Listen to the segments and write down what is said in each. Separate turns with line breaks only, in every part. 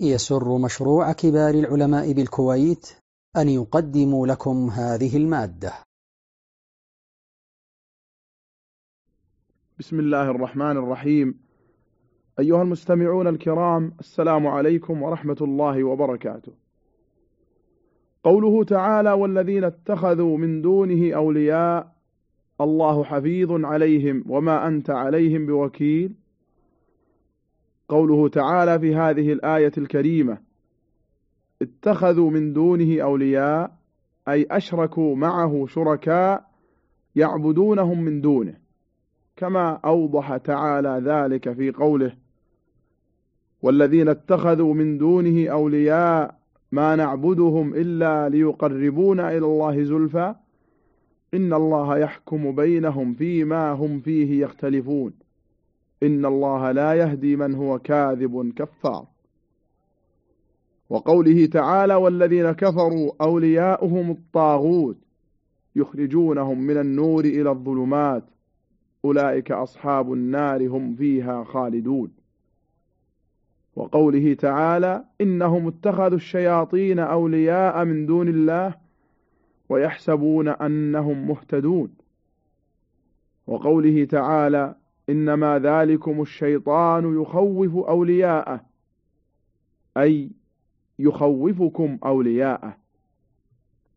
يسر مشروع كبار العلماء بالكويت أن يقدم لكم هذه المادة.
بسم الله الرحمن الرحيم. أيها المستمعون الكرام السلام عليكم ورحمة الله وبركاته. قوله تعالى والذين اتخذوا من دونه أولياء الله حفيظ عليهم وما أنت عليهم بوكيل قوله تعالى في هذه الآية الكريمة اتخذوا من دونه أولياء أي أشركوا معه شركاء يعبدونهم من دونه. كما أوضح تعالى ذلك في قوله والذين اتخذوا من دونه أولياء ما نعبدهم إلا ليقربونا إلى الله زلفى إن الله يحكم بينهم فيما هم فيه يختلفون. إن الله لا يهدي من هو كاذب كفار. وقوله تعالى والذين كفروا أولياؤهم الطاغوت يخرجونهم من النور إلى الظلمات أولئك أصحاب النار هم فيها خالدون. وقوله تعالى إنهم اتخذوا الشياطين أولياء من دون الله ويحسبون أنهم مهتدون. وقوله تعالى إنما ذلكم الشيطان يخوف أولياءه أي يخوفكم أولياءه.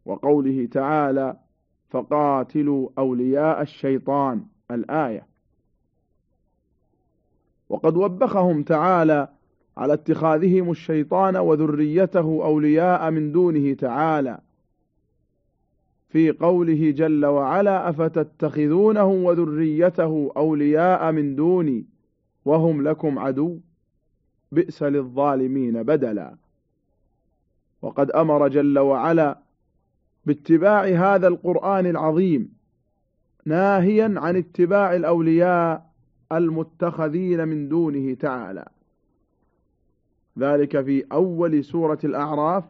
وقوله تعالى فقاتلوا أولياء الشيطان الآية. وقد وبخهم تعالى على اتخاذهم الشيطان وذريته أولياء من دونه تعالى. في قوله جل وعلا أفتتخذونه وذريته أولياء من دوني وهم لكم عدو؟ بئس للظالمين بدلا. وقد أمر جل وعلا باتباع هذا القرآن العظيم ناهيا عن اتباع الأولياء المتخذين من دونه تعالى. ذلك في أول سورة الأعراف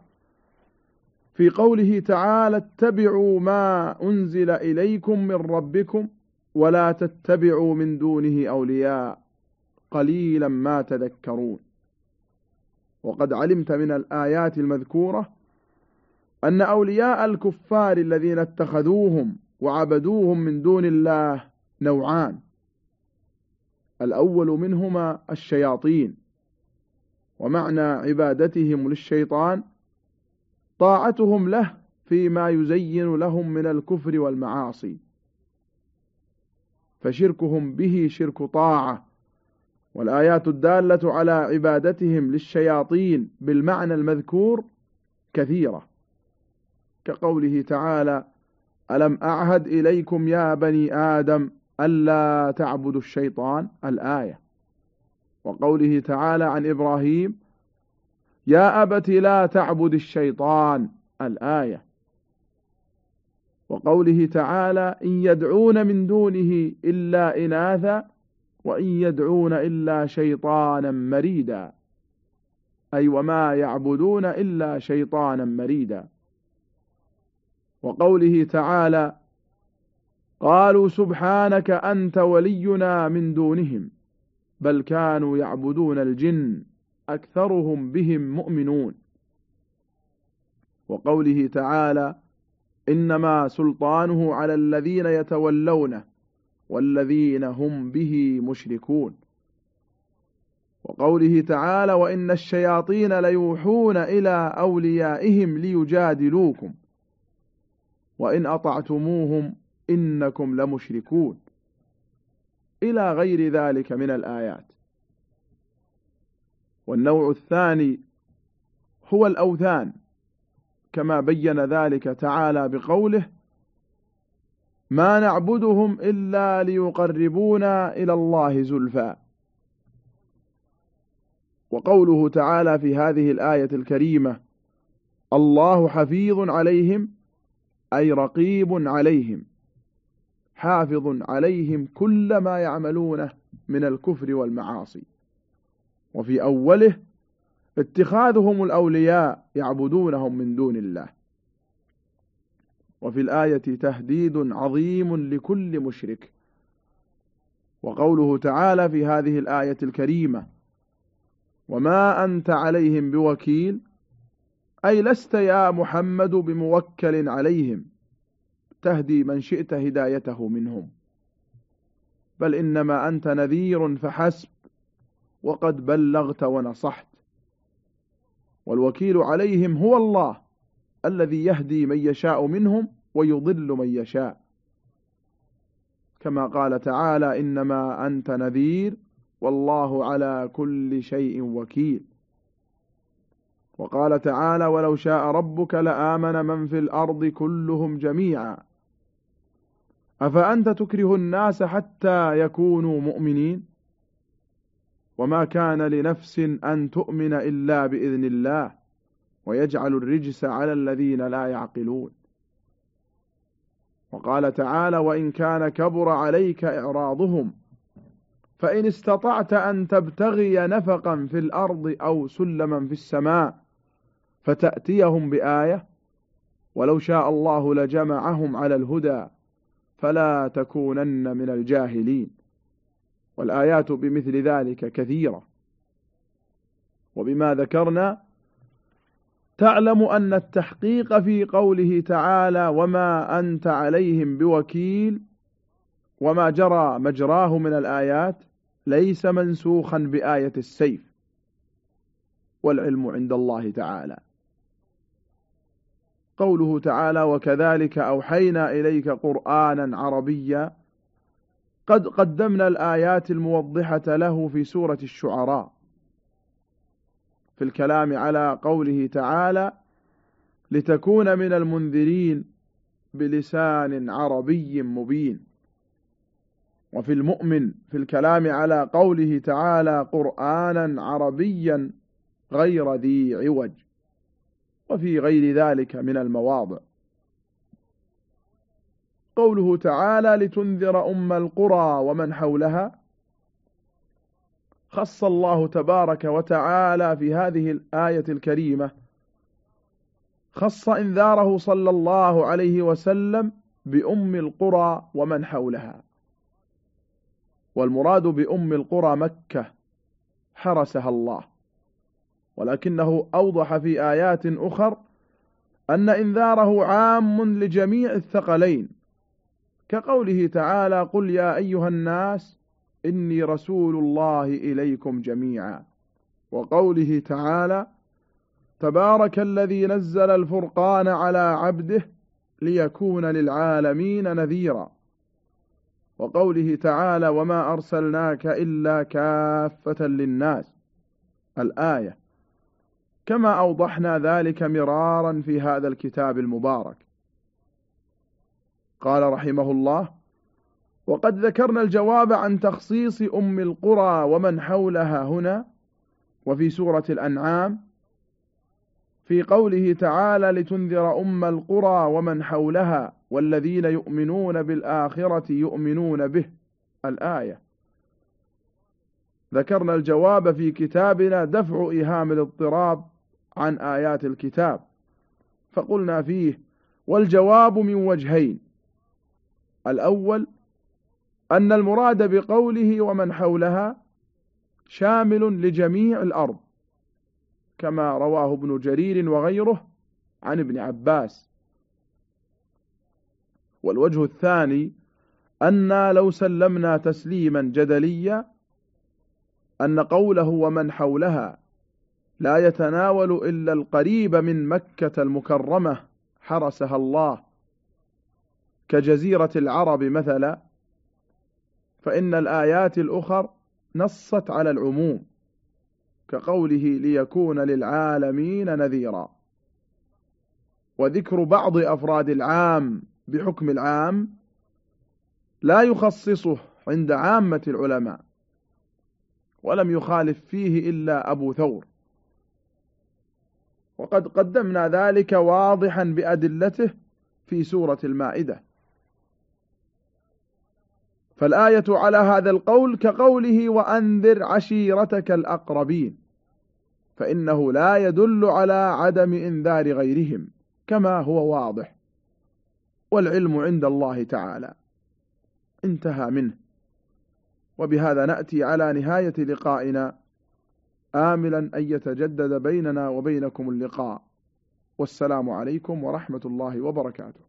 في قوله تعالى اتبعوا ما أنزل إليكم من ربكم ولا تتبعوا من دونه أولياء قليلا ما تذكرون. وقد علمت من الآيات المذكورة أن أولياء الكفار الذين اتخذوهم وعبدوهم من دون الله نوعان. الأول منهما الشياطين ومعنى عبادتهم للشيطان طاعتهم له فيما يزين لهم من الكفر والمعاصي. فشركهم به شرك طاعة. والآيات الدالة على عبادتهم للشياطين بالمعنى المذكور كثيرة. كقوله تعالى ألم أعهد إليكم يا بني آدم ألا تعبدوا الشيطان؟ الآية. وقوله تعالى عن إبراهيم يا أبت لا تعبد الشيطان الآية. وقوله تعالى إن يدعون من دونه إلا إناثا وإن يدعون إلا شيطانا مريدا. أي وما يعبدون إلا شيطانا مريدا. وقوله تعالى قالوا سبحانك أنت ولينا من دونهم بل كانوا يعبدون الجن. أكثرهم بهم مؤمنون. وقوله تعالى إنما سلطانه على الذين يتولونه والذين هم به مشركون. وقوله تعالى وإن الشياطين ليوحون إلى أوليائهم ليجادلوكم. وإن أطعتموهم إنكم لمشركون. إلى غير ذلك من الآيات. والنوع الثاني هو الأوثان كما بين ذلك تعالى بقوله ما نعبدهم إلا ليقربونا إلى الله زلفى وقوله تعالى في هذه الآية الكريمة الله حفيظ عليهم أي رقيب عليهم حافظ عليهم كل ما يعملونه من الكفر والمعاصي وفي أوله اتخاذهم الأولياء يعبدونهم من دون الله. وفي الآية تهديد عظيم لكل مشرك. وقوله تعالى في هذه الآية الكريمة وما أنت عليهم بوكيل أي لست يا محمد بموكل عليهم تهدي من شئت هدايته منهم. بل إنما أنت نذير فحسب وقد بلغت ونصحت. والوكيل عليهم هو الله الذي يهدي من يشاء منهم ويضل من يشاء. كما قال تعالى إنما أنت نذير والله على كل شيء وكيل. وقال تعالى ولو شاء ربك لآمن من في الأرض كلهم جميعا. أفأنت تكره الناس حتى يكونوا مؤمنين؟ وما كان لنفس أن تؤمن إلا بإذن الله ويجعل الرجس على الذين لا يعقلون. وقال تعالى وإن كان كبر عليك إعراضهم فإن استطعت أن تبتغي نفقا في الأرض أو سلما في السماء فتأتيهم بآية ولو شاء الله لجمعهم على الهدى فلا تكونن من الجاهلين. والآيات بمثل ذلك كثيرة. وبما ذكرنا تعلم أن التحقيق في قوله تعالى وما أنت عليهم بوكيل وما جرى مجراه من الآيات ليس منسوخا بآية السيف والعلم عند الله تعالى. قوله تعالى وكذلك أوحينا إليك قرآنا عربيا قد قدمنا الآيات الموضحة له في سورة الشعراء في الكلام على قوله تعالى لتكون من المنذرين بلسان عربي مبين. وفي المؤمن في الكلام على قوله تعالى قرآنا عربيا غير ذي عوج وفي غير ذلك من المواضع. قوله تعالى لتنذر أم القرى ومن حولها. خص الله تبارك وتعالى في هذه الآية الكريمة. خص إنذاره صلى الله عليه وسلم بأم القرى ومن حولها. والمراد بأم القرى مكة. حرسها الله. ولكنه أوضح في آيات أخر أن إنذاره عام لجميع الثقلين. كقوله تعالى قل يا أيها الناس إني رسول الله إليكم جميعا. وقوله تعالى تبارك الذي نزل الفرقان على عبده ليكون للعالمين نذيرا. وقوله تعالى وما أرسلناك إلا كافة للناس. الآية كما أوضحنا ذلك مرارا في هذا الكتاب المبارك. قال رحمه الله وقد ذكرنا الجواب عن تخصيص أم القرى ومن حولها هنا وفي سورة الأنعام في قوله تعالى لتنذر أم القرى ومن حولها والذين يؤمنون بالآخرة يؤمنون به الآية. ذكرنا الجواب في كتابنا دفع إيهام الاضطراب عن آيات الكتاب فقلنا فيه والجواب من وجهين الأول أن المراد بقوله ومن حولها شامل لجميع الأرض كما رواه ابن جرير وغيره عن ابن عباس. والوجه الثاني أنا لو سلمنا تسليما جدليا أن قوله ومن حولها لا يتناول إلا القريب من مكة المكرمة حرسها الله. كجزيرة العرب مثلا فإن الآيات الأخر نصت على العموم كقوله ليكون للعالمين نذيرا. وذكر بعض أفراد العام بحكم العام لا يخصصه عند عامة العلماء ولم يخالف فيه إلا أبو ثور. وقد قدمنا ذلك واضحا بأدلته في سورة المائدة. فالآية على هذا القول كقوله وأنذر عشيرتك الأقربين فإنه لا يدل على عدم إنذار غيرهم كما هو واضح والعلم عند الله تعالى. انتهى منه. وبهذا نأتي على نهاية لقائنا. آملا أن يتجدد بيننا وبينكم اللقاء. والسلام عليكم ورحمة الله وبركاته.